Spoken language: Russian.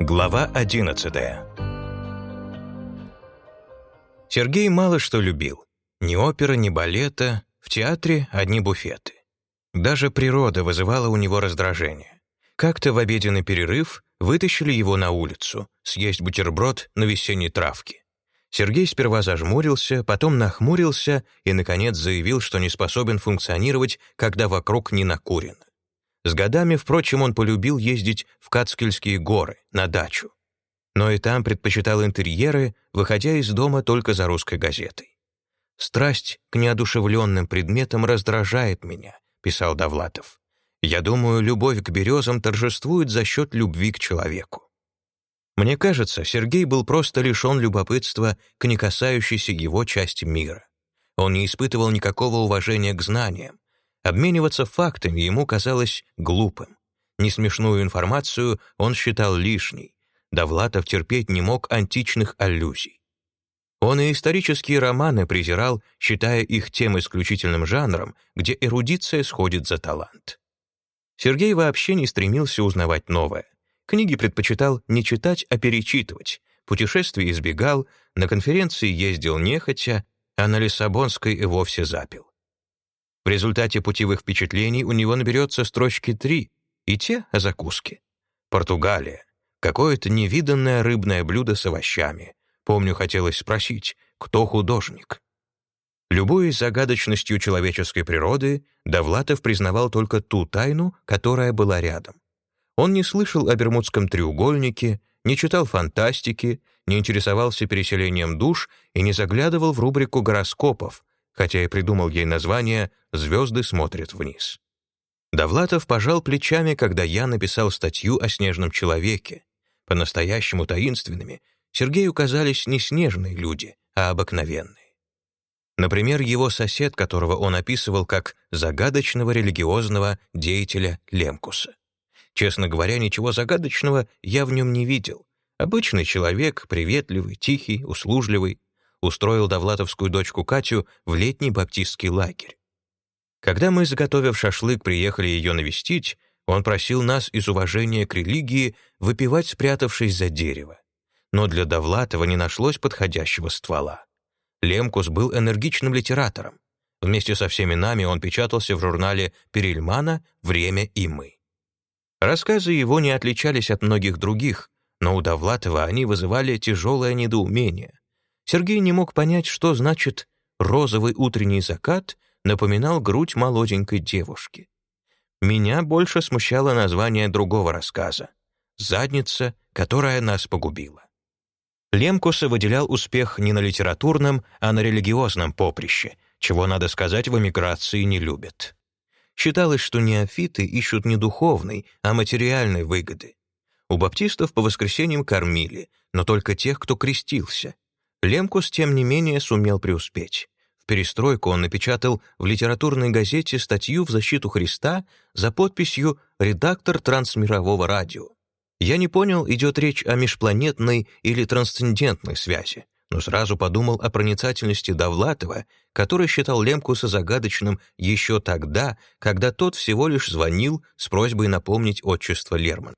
Глава 11 Сергей мало что любил. Ни опера, ни балета, в театре одни буфеты. Даже природа вызывала у него раздражение. Как-то в обеденный перерыв вытащили его на улицу, съесть бутерброд на весенней травке. Сергей сперва зажмурился, потом нахмурился и, наконец, заявил, что не способен функционировать, когда вокруг не накурено. С годами, впрочем, он полюбил ездить в Кацкельские горы, на дачу. Но и там предпочитал интерьеры, выходя из дома только за русской газетой. «Страсть к неодушевленным предметам раздражает меня», — писал Довлатов. «Я думаю, любовь к березам торжествует за счет любви к человеку». Мне кажется, Сергей был просто лишен любопытства к не касающейся его части мира. Он не испытывал никакого уважения к знаниям, Обмениваться фактами ему казалось глупым. Несмешную информацию он считал лишней. Довлатов терпеть не мог античных аллюзий. Он и исторические романы презирал, считая их тем исключительным жанром, где эрудиция сходит за талант. Сергей вообще не стремился узнавать новое. Книги предпочитал не читать, а перечитывать. Путешествий избегал, на конференции ездил нехотя, а на Лиссабонской и вовсе запил. В результате путевых впечатлений у него наберется строчки три, и те о закуске. Португалия. Какое-то невиданное рыбное блюдо с овощами. Помню, хотелось спросить, кто художник? Любой загадочностью человеческой природы, Довлатов признавал только ту тайну, которая была рядом. Он не слышал о Бермудском треугольнике, не читал фантастики, не интересовался переселением душ и не заглядывал в рубрику гороскопов, хотя и придумал ей название «Звезды смотрят вниз». Довлатов пожал плечами, когда я написал статью о снежном человеке. По-настоящему таинственными Сергею казались не снежные люди, а обыкновенные. Например, его сосед, которого он описывал как загадочного религиозного деятеля Лемкуса. Честно говоря, ничего загадочного я в нем не видел. Обычный человек, приветливый, тихий, услужливый, устроил довлатовскую дочку Катю в летний баптистский лагерь. Когда мы, заготовив шашлык, приехали ее навестить, он просил нас из уважения к религии выпивать, спрятавшись за дерево. Но для Довлатова не нашлось подходящего ствола. Лемкус был энергичным литератором. Вместе со всеми нами он печатался в журнале «Перельмана. Время и мы». Рассказы его не отличались от многих других, но у Довлатова они вызывали тяжелое недоумение. Сергей не мог понять, что значит «розовый утренний закат» напоминал грудь молоденькой девушки. Меня больше смущало название другого рассказа «Задница, которая нас погубила». Лемкуса выделял успех не на литературном, а на религиозном поприще, чего, надо сказать, в эмиграции не любят. Считалось, что неофиты ищут не духовной, а материальной выгоды. У баптистов по воскресеньям кормили, но только тех, кто крестился, Лемкус, тем не менее, сумел преуспеть. В перестройку он напечатал в литературной газете статью в защиту Христа за подписью «Редактор трансмирового радио». Я не понял, идет речь о межпланетной или трансцендентной связи, но сразу подумал о проницательности Довлатова, который считал Лемкуса загадочным еще тогда, когда тот всего лишь звонил с просьбой напомнить отчество Лерман.